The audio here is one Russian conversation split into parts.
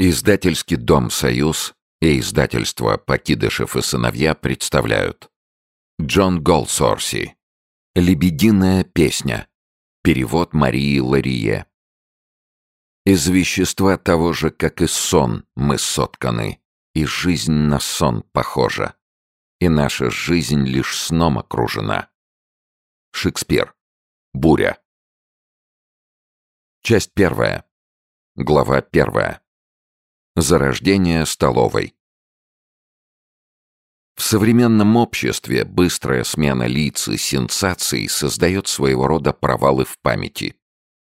Издательский дом «Союз» и издательство «Покидышев и сыновья» представляют Джон Голсорси «Лебединая песня» Перевод Марии Ларие Из вещества того же, как и сон, мы сотканы, и жизнь на сон похожа, и наша жизнь лишь сном окружена. Шекспир. Буря. Часть первая. Глава первая. Зарождение столовой. В современном обществе быстрая смена лиц и сенсаций создает своего рода провалы в памяти.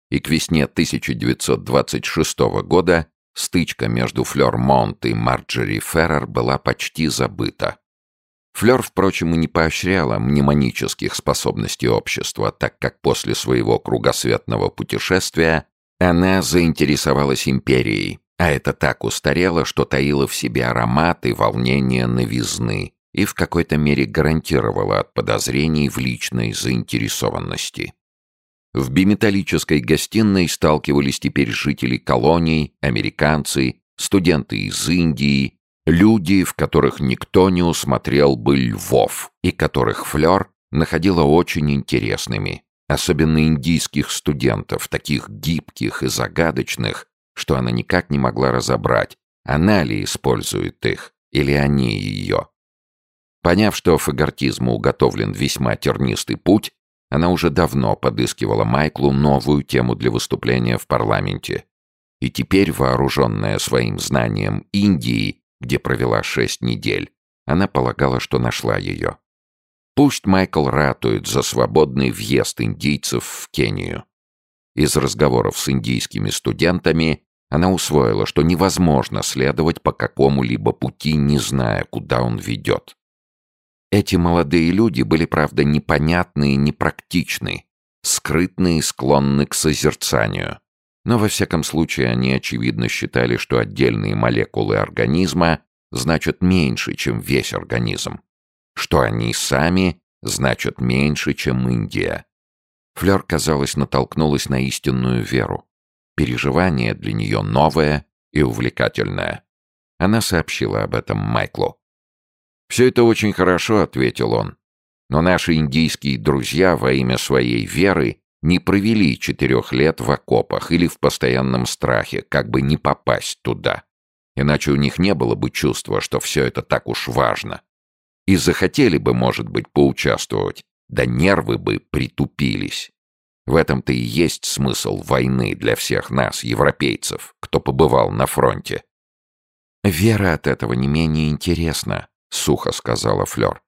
И к весне 1926 года стычка между Флёр Монт и Марджери Феррер была почти забыта. Флёр, впрочем, и не поощряла мнемонических способностей общества, так как после своего кругосветного путешествия она заинтересовалась империей, а это так устарело, что таило в себе аромат и волнение новизны и в какой-то мере гарантировало от подозрений в личной заинтересованности. В биметаллической гостиной сталкивались теперь жители колоний, американцы, студенты из Индии, люди, в которых никто не усмотрел бы львов и которых Флёр находила очень интересными, особенно индийских студентов, таких гибких и загадочных, что она никак не могла разобрать, она ли использует их, или они ее. Поняв, что фагортизму уготовлен весьма тернистый путь, она уже давно подыскивала Майклу новую тему для выступления в парламенте. И теперь, вооруженная своим знанием Индии, где провела шесть недель, она полагала, что нашла ее. Пусть Майкл ратует за свободный въезд индийцев в Кению. Из разговоров с индийскими студентами она усвоила, что невозможно следовать по какому-либо пути, не зная, куда он ведет. Эти молодые люди были, правда, непонятны и непрактичны, скрытны и склонны к созерцанию. Но, во всяком случае, они, очевидно, считали, что отдельные молекулы организма значат меньше, чем весь организм, что они сами значат меньше, чем Индия. Флёр, казалось, натолкнулась на истинную веру. Переживание для нее новое и увлекательное. Она сообщила об этом Майклу. «Все это очень хорошо», — ответил он. «Но наши индийские друзья во имя своей веры не провели четырех лет в окопах или в постоянном страхе, как бы не попасть туда. Иначе у них не было бы чувства, что все это так уж важно. И захотели бы, может быть, поучаствовать, да нервы бы притупились. В этом-то и есть смысл войны для всех нас, европейцев, кто побывал на фронте. «Вера от этого не менее интересна», — сухо сказала Флёр.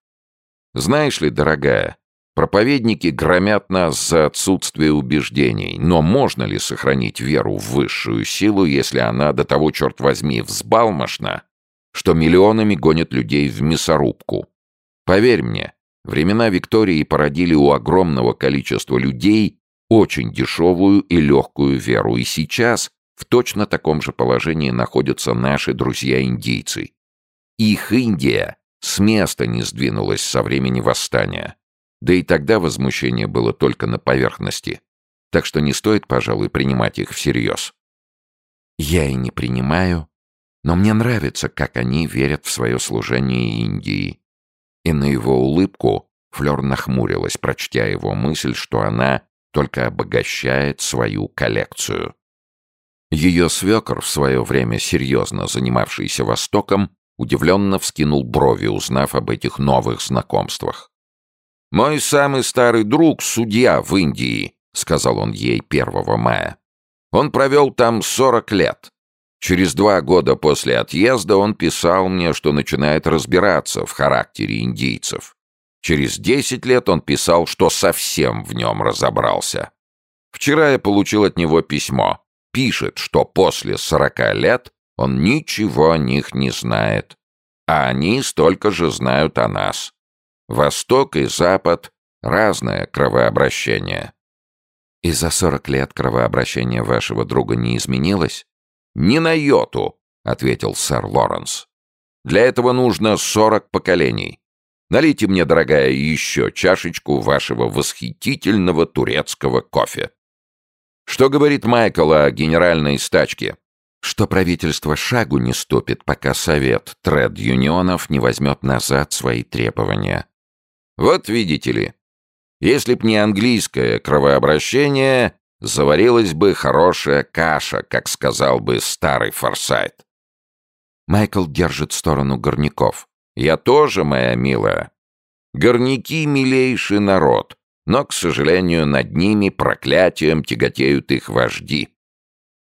«Знаешь ли, дорогая, проповедники громят нас за отсутствие убеждений, но можно ли сохранить веру в высшую силу, если она до того, черт возьми, взбалмошна, что миллионами гонит людей в мясорубку? Поверь мне, Времена Виктории породили у огромного количества людей очень дешевую и легкую веру, и сейчас в точно таком же положении находятся наши друзья-индийцы. Их Индия с места не сдвинулась со времени восстания. Да и тогда возмущение было только на поверхности. Так что не стоит, пожалуй, принимать их всерьез. Я и не принимаю, но мне нравится, как они верят в свое служение Индии. И на его улыбку Флёр нахмурилась, прочтя его мысль, что она только обогащает свою коллекцию. Ее свекор, в свое время серьезно занимавшийся Востоком, удивленно вскинул брови, узнав об этих новых знакомствах. «Мой самый старый друг — судья в Индии», — сказал он ей 1 мая. «Он провел там 40 лет. Через два года после отъезда он писал мне, что начинает разбираться в характере индийцев. Через десять лет он писал, что совсем в нем разобрался. Вчера я получил от него письмо. Пишет, что после сорока лет он ничего о них не знает. А они столько же знают о нас. Восток и Запад — разное кровообращение. И за сорок лет кровообращение вашего друга не изменилось? «Ни на йоту», — ответил сэр Лоренс. «Для этого нужно сорок поколений. Налейте мне, дорогая, еще чашечку вашего восхитительного турецкого кофе». «Что говорит Майкл о генеральной стачке?» что правительство шагу не ступит, пока Совет тред-юнионов не возьмет назад свои требования. Вот видите ли, если б не английское кровообращение, заварилась бы хорошая каша, как сказал бы старый Форсайт. Майкл держит сторону горняков. Я тоже, моя милая. Горняки — милейший народ, но, к сожалению, над ними проклятием тяготеют их вожди.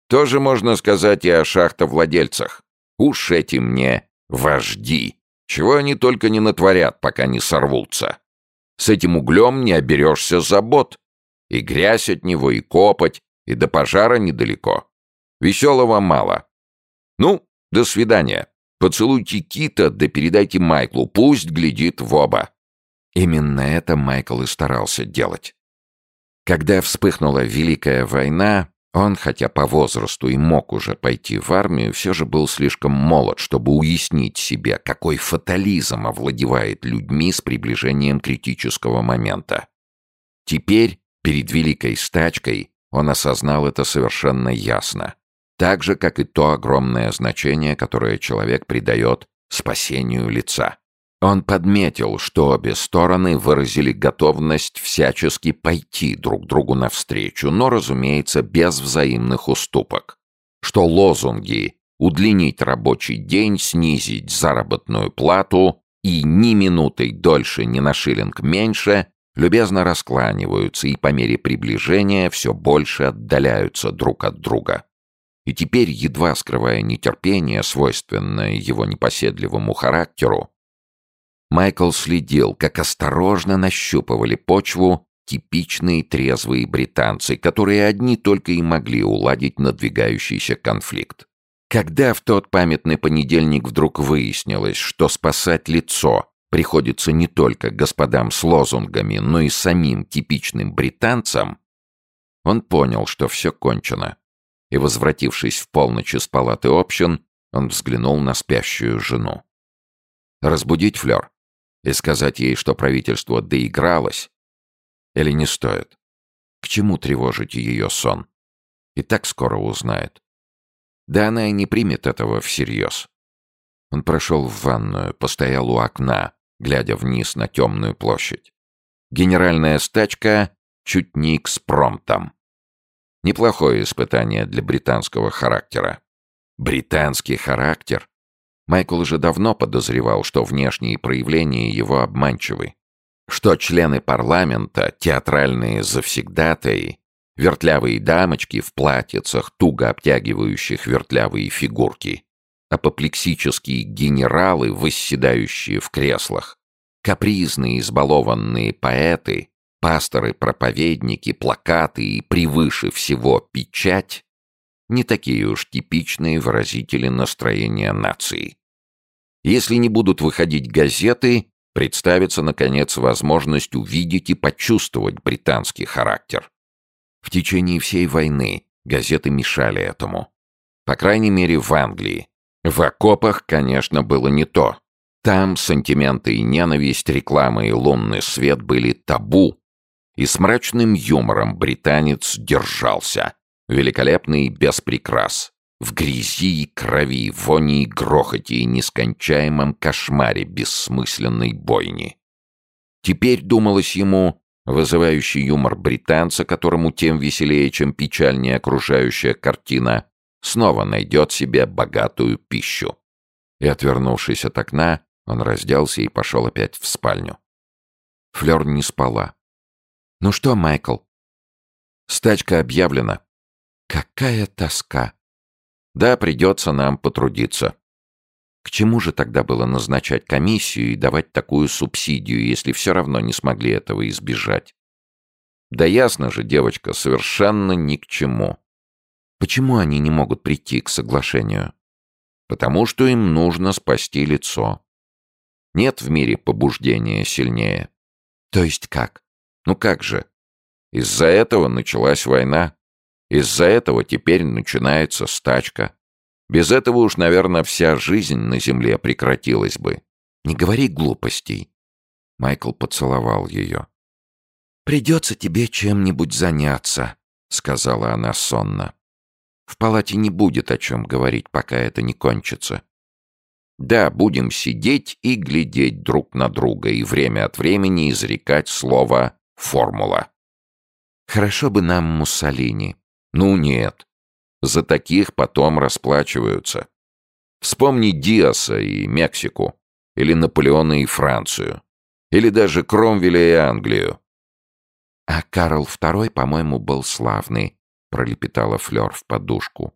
Тоже можно сказать и о шахтовладельцах. Уж эти мне вожди. Чего они только не натворят, пока не сорвутся. С этим углем не оберешься забот. И грязь от него, и копоть, и до пожара недалеко. Веселого мало. Ну, до свидания. Поцелуйте Кита, да передайте Майклу, пусть глядит в оба. Именно это Майкл и старался делать. Когда вспыхнула Великая война, он, хотя по возрасту и мог уже пойти в армию, все же был слишком молод, чтобы уяснить себе, какой фатализм овладевает людьми с приближением критического момента. Теперь, перед великой стачкой, он осознал это совершенно ясно. Так же, как и то огромное значение, которое человек придает спасению лица. Он подметил, что обе стороны выразили готовность всячески пойти друг другу навстречу, но, разумеется, без взаимных уступок. Что лозунги «удлинить рабочий день», «снизить заработную плату» и «ни минутой дольше, ни на шиллинг меньше» любезно раскланиваются и по мере приближения все больше отдаляются друг от друга. И теперь, едва скрывая нетерпение, свойственное его непоседливому характеру, Майкл следил, как осторожно нащупывали почву типичные трезвые британцы, которые одни только и могли уладить надвигающийся конфликт. Когда в тот памятный понедельник вдруг выяснилось, что спасать лицо приходится не только господам с лозунгами, но и самим типичным британцам, он понял, что все кончено. И, возвратившись в полночь из палаты общин, он взглянул на спящую жену. «Разбудить Флёр?» и сказать ей, что правительство доигралось? Или не стоит? К чему тревожить ее сон? И так скоро узнает. Да она и не примет этого всерьез. Он прошел в ванную, постоял у окна, глядя вниз на темную площадь. Генеральная стачка чуть не экспромтом. Неплохое испытание для британского характера. Британский характер? Майкл уже давно подозревал, что внешние проявления его обманчивы. Что члены парламента, театральные завсегдатаи, вертлявые дамочки в платьицах, туго обтягивающих вертлявые фигурки, апоплексические генералы, восседающие в креслах, капризные избалованные поэты, пасторы-проповедники, плакаты и превыше всего печать не такие уж типичные выразители настроения нации. Если не будут выходить газеты, представится, наконец, возможность увидеть и почувствовать британский характер. В течение всей войны газеты мешали этому. По крайней мере, в Англии. В окопах, конечно, было не то. Там сантименты и ненависть, реклама и лунный свет были табу. И с мрачным юмором британец держался, великолепный без прикрас, в грязи и крови, вони и грохоте и нескончаемом кошмаре бессмысленной бойни. Теперь, думалось ему, вызывающий юмор британца, которому тем веселее, чем печальнее окружающая картина, снова найдет себе богатую пищу. И, отвернувшись от окна, он разделся и пошел опять в спальню. Флёр не спала. «Ну что, Майкл?» «Стачка объявлена. Какая тоска! Да, придется нам потрудиться. К чему же тогда было назначать комиссию и давать такую субсидию, если все равно не смогли этого избежать? Да ясно же, девочка, совершенно ни к чему. Почему они не могут прийти к соглашению? Потому что им нужно спасти лицо. Нет в мире побуждения сильнее. То есть как? Ну как же? Из-за этого началась война. Из-за этого теперь начинается стачка. Без этого уж, наверное, вся жизнь на земле прекратилась бы. Не говори глупостей. Майкл поцеловал ее. «Придется тебе чем-нибудь заняться», — сказала она сонно. В палате не будет о чем говорить, пока это не кончится. Да, будем сидеть и глядеть друг на друга и время от времени изрекать слово «формула». Хорошо бы нам Муссолини. Ну нет. За таких потом расплачиваются. Вспомни Диаса и Мексику. Или Наполеона и Францию. Или даже Кромвеля и Англию. А Карл II, по-моему, был славный, пролепетала Флёр в подушку.